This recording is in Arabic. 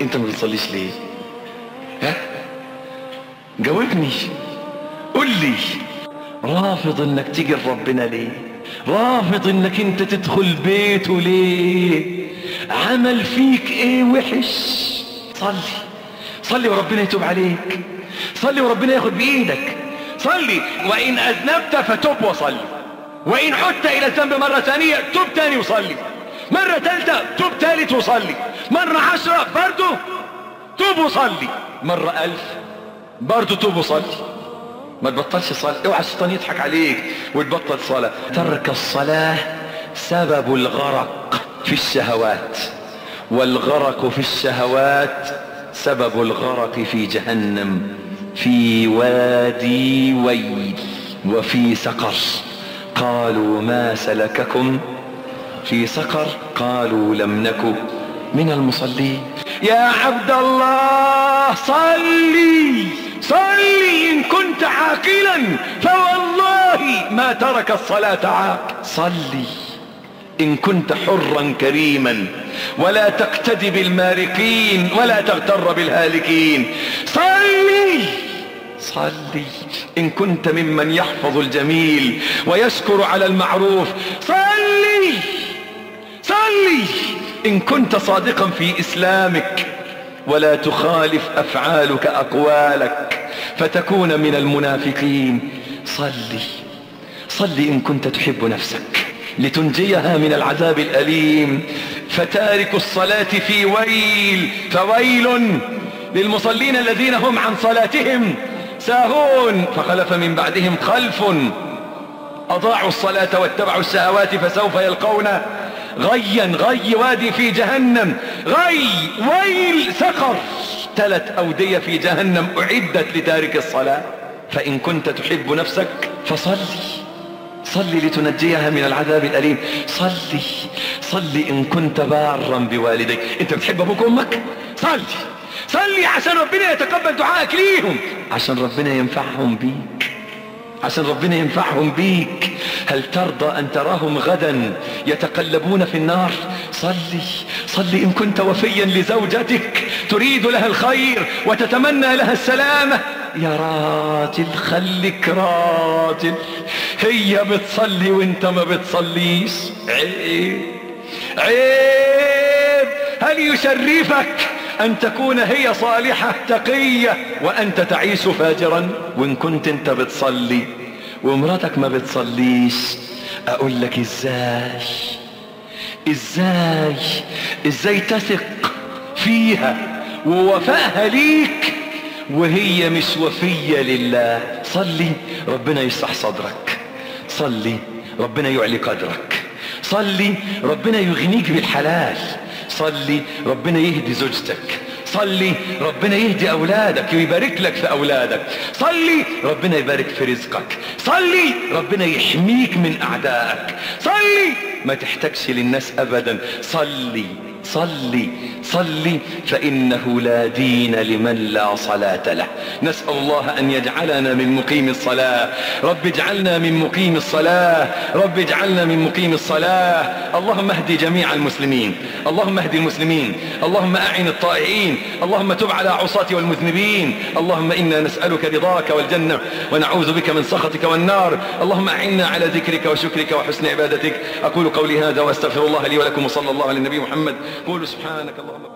انت ما بتصليش ليه؟ ها؟ جاوبني. قول لي. رافض انك تيجي لربنا ليه؟ رافض انك انت تدخل بيته ليه؟ عمل فيك إيه وحش؟ صلي. صلي وربنا يتوب عليك. صلي وربنا ياخد بإيدك. صلي. وإن أذنبت فتب وصلي. وإن عدت إلى الذنب مرة ثانية تب تاني وصلي. مرة ثالثة تب ثالث وصلي. مرة عشرة برضو توب وصلي. مرة ألف برضو توب وصلي. ما تبطلش صلاة اوعى الشيطان يضحك عليك وتبطل صلاة ترك الصلاة سبب الغرق في الشهوات. والغرق في الشهوات سبب الغرق في جهنم. في وادي ويل وفي سقر. قالوا ما سلككم في سقر قالوا لم نك من المصلين. يا عبد الله صلي صلي إن كنت عاقلا فوالله ما ترك الصلاة عاق. صلي إن كنت حرا كريما ولا تقتدي بالمارقين ولا تغتر بالهالكين. صلي صلي إن كنت ممن يحفظ الجميل ويشكر على المعروف. صلي صلي إن كنت صادقا في إسلامك ولا تخالف أفعالك أقوالك فتكون من المنافقين. صلي صلي إن كنت تحب نفسك لتنجيها من العذاب الأليم. فتارك الصلاة في ويل فويل للمصلين الذين هم عن صلاتهم ساهون. فخلف من بعدهم خلف. أضاعوا الصلاة واتبعوا الشهوات فسوف يلقون غيا غي وادي في جهنم. غي ويل سقر. ثلاث أودية في جهنم أعدت لتارك الصلاة. فإن كنت تحب نفسك فصلي. صلي لتنجيها من العذاب الأليم. صلي صلي إن كنت بارا بوالديك. أنت بتحب أبوك وأمك؟ صلي. صلي عشان ربنا يتقبل دعائك ليهم. عشان ربنا ينفعهم بيك. عشان ربنا ينفعهم بيك. هل ترضى أن تراهم غدا يتقلبون في النار؟ صلي صلي إن كنت وفيا لزوجتك. تريد لها الخير وتتمنى لها السلامة. يا راجل خليك راجل. هي بتصلي وإنت ما بتصليش. عيب عيب. هل يشرفك؟ أن تكون هي صالحة تقية. وأنت تعيش فاجرا. وإن كنت أنت بتصلي ومراتك ما بتصليش أقول لك إزاي؟ إزاي؟ إزاي تثق فيها ووفائها ليك؟ وهي مش وفية لله. صلي ربنا يشرح صدرك. صلي ربنا يعلي قدرك. صلي ربنا يغنيك بالحلال. صلي ربنا يهدي زوجتك. صلي ربنا يهدي أولادك ويبارك لك في أولادك. صلي ربنا يبارك في رزقك. صلي ربنا يحميك من أعدائك. صلي ما تحتاجش للناس ابدا. صلي. صلي صلي فإنه لا دين لمن لا صلاة له. نسأل الله أن يجعلنا من مقيم الصلاة. رب اجعلنا من مقيم الصلاة. رب اجعلنا من مقيم الصلاة. اللهم اهدي جميع المسلمين. اللهم اهدي المسلمين. اللهم أعن الطائعين. اللهم تب على عصاة والمذنبين. اللهم إنا نسألك رضاك والجنة ونعوذ بك من سخطك والنار. اللهم أعنا على ذكرك وشكرك وحسن عبادتك. أقول قولي هذا وأستغفر الله لي ولكم وصلى الله على النبي محمد قولوا سبحانك اللهم